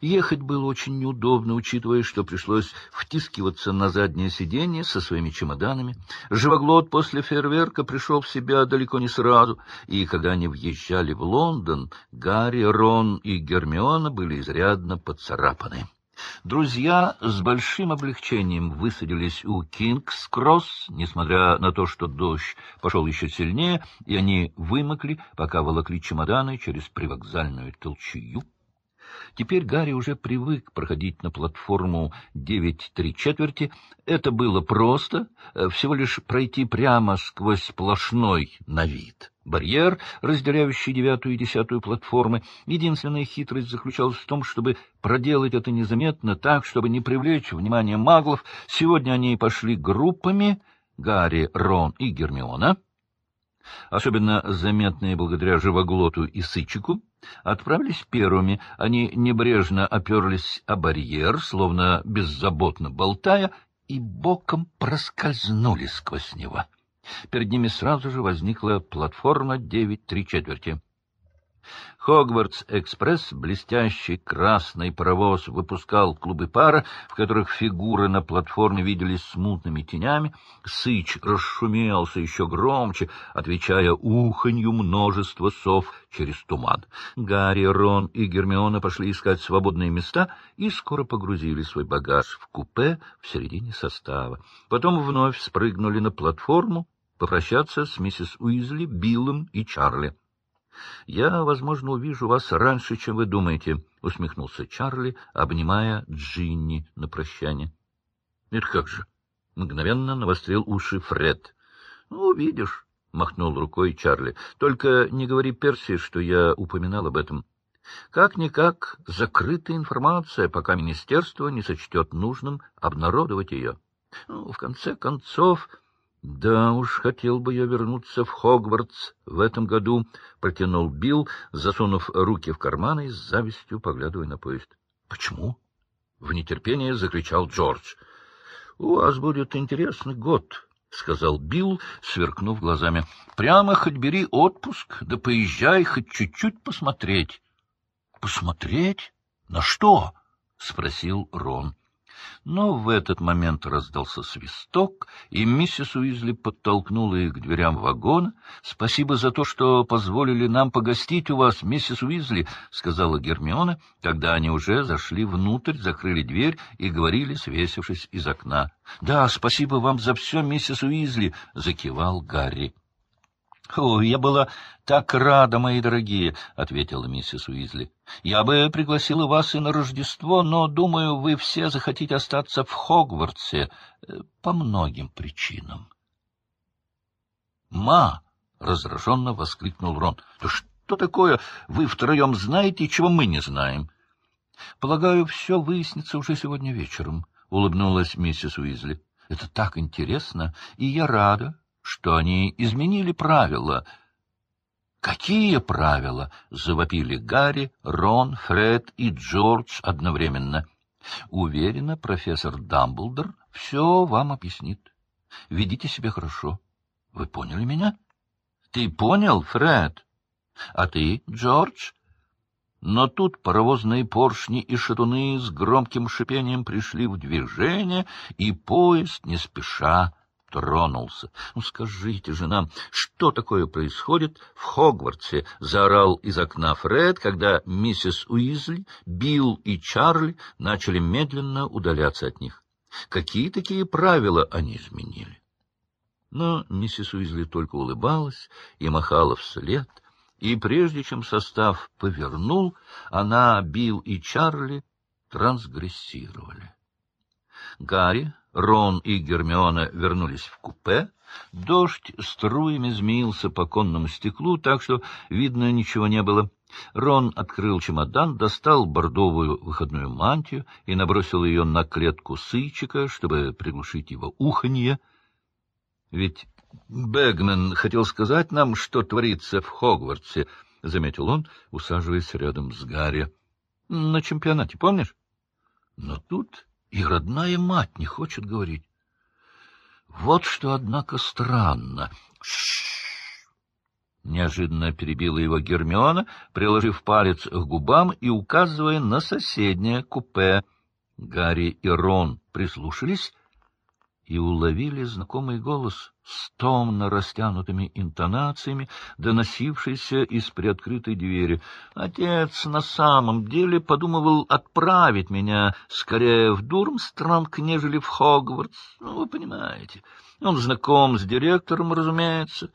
Ехать было очень неудобно, учитывая, что пришлось втискиваться на заднее сиденье со своими чемоданами. Живоглот после фейерверка пришел в себя далеко не сразу, и когда они въезжали в Лондон, Гарри, Рон и Гермиона были изрядно поцарапаны. Друзья с большим облегчением высадились у Кингс-Кросс, несмотря на то, что дождь пошел еще сильнее, и они вымокли, пока волокли чемоданы через привокзальную толчую. Теперь Гарри уже привык проходить на платформу 9-3 четверти. Это было просто, э, всего лишь пройти прямо сквозь сплошной на вид. Барьер, разделяющий девятую и десятую платформы, единственная хитрость заключалась в том, чтобы проделать это незаметно, так, чтобы не привлечь внимание маглов. Сегодня они пошли группами — Гарри, Рон и Гермиона — особенно заметные благодаря живоглоту и сычику, отправились первыми. Они небрежно оперлись о барьер, словно беззаботно болтая, и боком проскользнули сквозь него. Перед ними сразу же возникла платформа девять три четверти. Хогвартс-экспресс, блестящий красный паровоз, выпускал клубы пара, в которых фигуры на платформе виделись смутными тенями. Сыч расшумелся еще громче, отвечая уханью множества сов через туман. Гарри, Рон и Гермиона пошли искать свободные места и скоро погрузили свой багаж в купе в середине состава. Потом вновь спрыгнули на платформу попрощаться с миссис Уизли, Биллом и Чарли. — Я, возможно, увижу вас раньше, чем вы думаете, — усмехнулся Чарли, обнимая Джинни на прощание. — Это как же? — мгновенно навострил уши Фред. — Ну, увидишь, — махнул рукой Чарли. — Только не говори Перси, что я упоминал об этом. Как-никак закрытая информация, пока министерство не сочтет нужным обнародовать ее. Ну, в конце концов... Да уж, хотел бы я вернуться в Хогвартс в этом году, — протянул Билл, засунув руки в карманы и с завистью поглядывая на поезд. — Почему? — в нетерпении закричал Джордж. — У вас будет интересный год, — сказал Билл, сверкнув глазами. — Прямо хоть бери отпуск, да поезжай хоть чуть-чуть посмотреть. — Посмотреть? На что? — спросил Рон. Но в этот момент раздался свисток, и миссис Уизли подтолкнула их к дверям вагона. — Спасибо за то, что позволили нам погостить у вас, миссис Уизли, — сказала Гермиона, когда они уже зашли внутрь, закрыли дверь и говорили, свесившись из окна. — Да, спасибо вам за все, миссис Уизли, — закивал Гарри. — О, я была так рада, мои дорогие, — ответила миссис Уизли. — Я бы пригласила вас и на Рождество, но, думаю, вы все захотите остаться в Хогвартсе э, по многим причинам. — Ма! — раздраженно воскликнул Рон. — Да что такое? Вы втроем знаете, чего мы не знаем? — Полагаю, все выяснится уже сегодня вечером, — улыбнулась миссис Уизли. — Это так интересно, и я рада, что они изменили правила. «Какие правила?» — завопили Гарри, Рон, Фред и Джордж одновременно. «Уверена, профессор Дамблдор все вам объяснит. Ведите себя хорошо. Вы поняли меня?» «Ты понял, Фред? А ты, Джордж?» Но тут паровозные поршни и шатуны с громким шипением пришли в движение, и поезд не спеша тронулся. — Ну, скажите же нам, что такое происходит в Хогвартсе? — заорал из окна Фред, когда миссис Уизли, Билл и Чарли начали медленно удаляться от них. Какие такие правила они изменили? Но миссис Уизли только улыбалась и махала вслед, и прежде чем состав повернул, она, Билл и Чарли трансгрессировали. Гарри, Рон и Гермиона вернулись в купе. Дождь струями змеился по конному стеклу, так что видно ничего не было. Рон открыл чемодан, достал бордовую выходную мантию и набросил ее на клетку сычика, чтобы приглушить его уханье. Ведь Бэгмен хотел сказать нам, что творится в Хогвартсе, — заметил он, усаживаясь рядом с Гарри. — На чемпионате, помнишь? Но тут и родная мать не хочет говорить. Вот что, однако, странно. Неожиданно перебила его Гермиона, приложив палец к губам и указывая на соседнее купе. Гарри и Рон прислушались и уловили знакомый голос с томно растянутыми интонациями, доносившийся из приоткрытой двери. Отец на самом деле подумывал отправить меня скорее в Дурмстранг, нежели в Хогвартс. Ну, вы понимаете. Он знаком с директором, разумеется.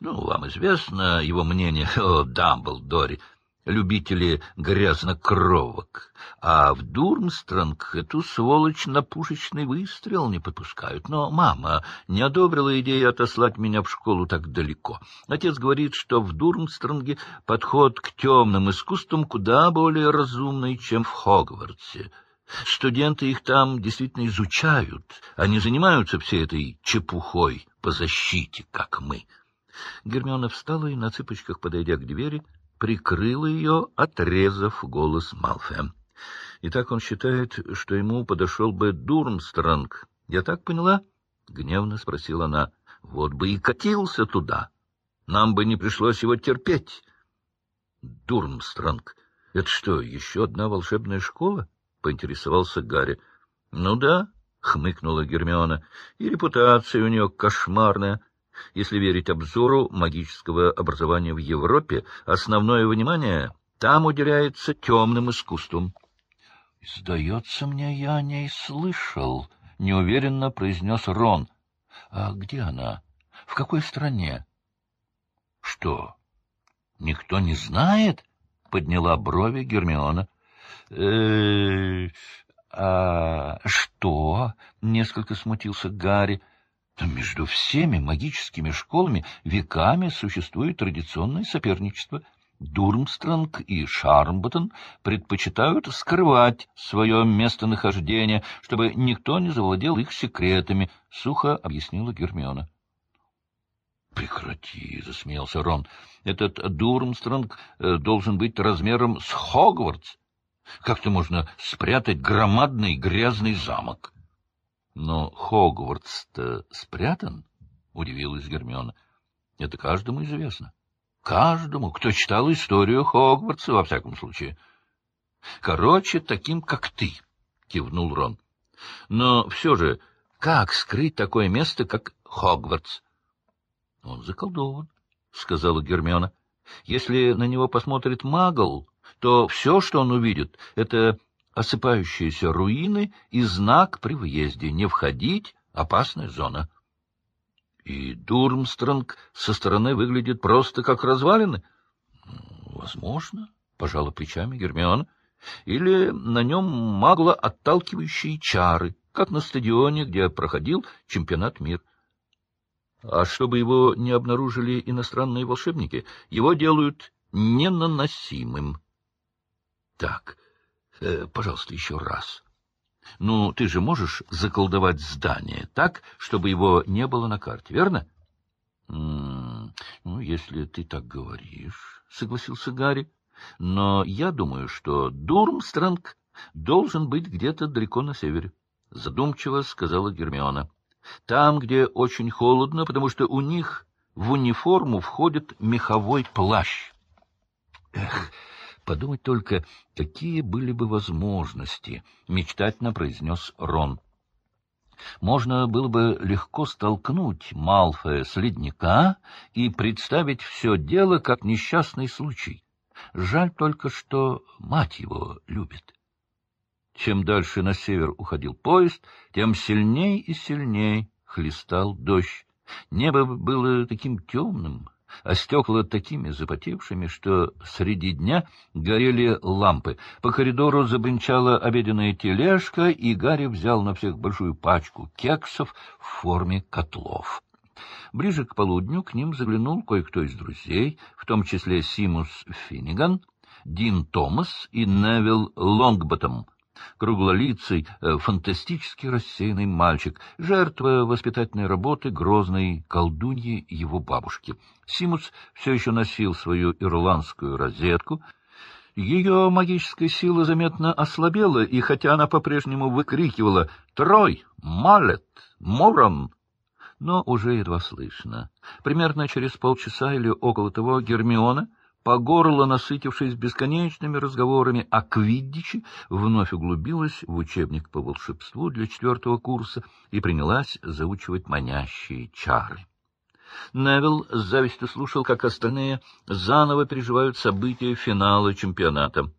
Ну, вам известно его мнение о Дамблдоре любители грязнокровок, а в Дурмстранг эту сволочь на пушечный выстрел не подпускают. Но мама не одобрила идею отослать меня в школу так далеко. Отец говорит, что в Дурмстранге подход к темным искусствам куда более разумный, чем в Хогвартсе. Студенты их там действительно изучают, не занимаются всей этой чепухой по защите, как мы. Гермиона встала и, на цыпочках подойдя к двери, прикрыла ее, отрезав голос Малфе. И так он считает, что ему подошел бы Дурмстранг. Я так поняла? — гневно спросила она. — Вот бы и катился туда. Нам бы не пришлось его терпеть. — Дурмстранг. Это что, еще одна волшебная школа? — поинтересовался Гарри. — Ну да, — хмыкнула Гермиона, — и репутация у нее кошмарная. Если верить обзору магического образования в Европе, основное внимание там уделяется темным искусствам. — Сдается мне, я о ней слышал, — неуверенно произнес Рон. — А где она? В какой стране? — Что, никто не знает? — подняла брови Гермиона. «Э, — А что? — несколько смутился Гарри. Между всеми магическими школами веками существует традиционное соперничество. Дурмстранг и Шармботтон предпочитают скрывать свое местонахождение, чтобы никто не завладел их секретами, — сухо объяснила Гермиона. — Прекрати, — засмеялся Рон. — Этот Дурмстранг э, должен быть размером с Хогвартс. Как-то можно спрятать громадный грязный замок. — Но Хогвартс-то спрятан, — удивилась Гермиона. — Это каждому известно. Каждому, кто читал историю Хогвартса, во всяком случае. — Короче, таким, как ты, — кивнул Рон. — Но все же, как скрыть такое место, как Хогвартс? — Он заколдован, — сказала Гермиона. — Если на него посмотрит магл, то все, что он увидит, — это осыпающиеся руины и знак при въезде «Не входить, опасная зона». И Дурмстронг со стороны выглядит просто как развалины. Возможно, — пожала плечами Гермиона. Или на нем магло отталкивающие чары, как на стадионе, где проходил чемпионат мира. А чтобы его не обнаружили иностранные волшебники, его делают ненаносимым. Так, пожалуйста, еще раз. Ну, ты же можешь заколдовать здание так, чтобы его не было на карте, верно? — Ну, если ты так говоришь, — согласился Гарри. — Но я думаю, что Дурмстранг должен быть где-то далеко на севере, — задумчиво сказала Гермиона. — Там, где очень холодно, потому что у них в униформу входит меховой плащ. Эх, Подумать только, какие были бы возможности, — мечтательно произнес Рон. Можно было бы легко столкнуть Малфоя с ледника и представить все дело как несчастный случай. Жаль только, что мать его любит. Чем дальше на север уходил поезд, тем сильней и сильней хлестал дождь. Небо было таким темным, а стекла такими запотевшими, что среди дня горели лампы. По коридору забринчала обеденная тележка, и Гарри взял на всех большую пачку кексов в форме котлов. Ближе к полудню к ним заглянул кое-кто из друзей, в том числе Симус Финниган, Дин Томас и Невил Лонгботтом, круглолицый, э, фантастически рассеянный мальчик, жертва воспитательной работы грозной колдуньи его бабушки. Симус все еще носил свою ирландскую розетку. Ее магическая сила заметно ослабела, и хотя она по-прежнему выкрикивала «Трой! Малет! Морон!», но уже едва слышно. Примерно через полчаса или около того Гермиона, по горло насытившись бесконечными разговорами о Квиддиче, вновь углубилась в учебник по волшебству для четвертого курса и принялась заучивать манящие чары. Невилл с завистью слушал, как остальные заново переживают события финала чемпионата.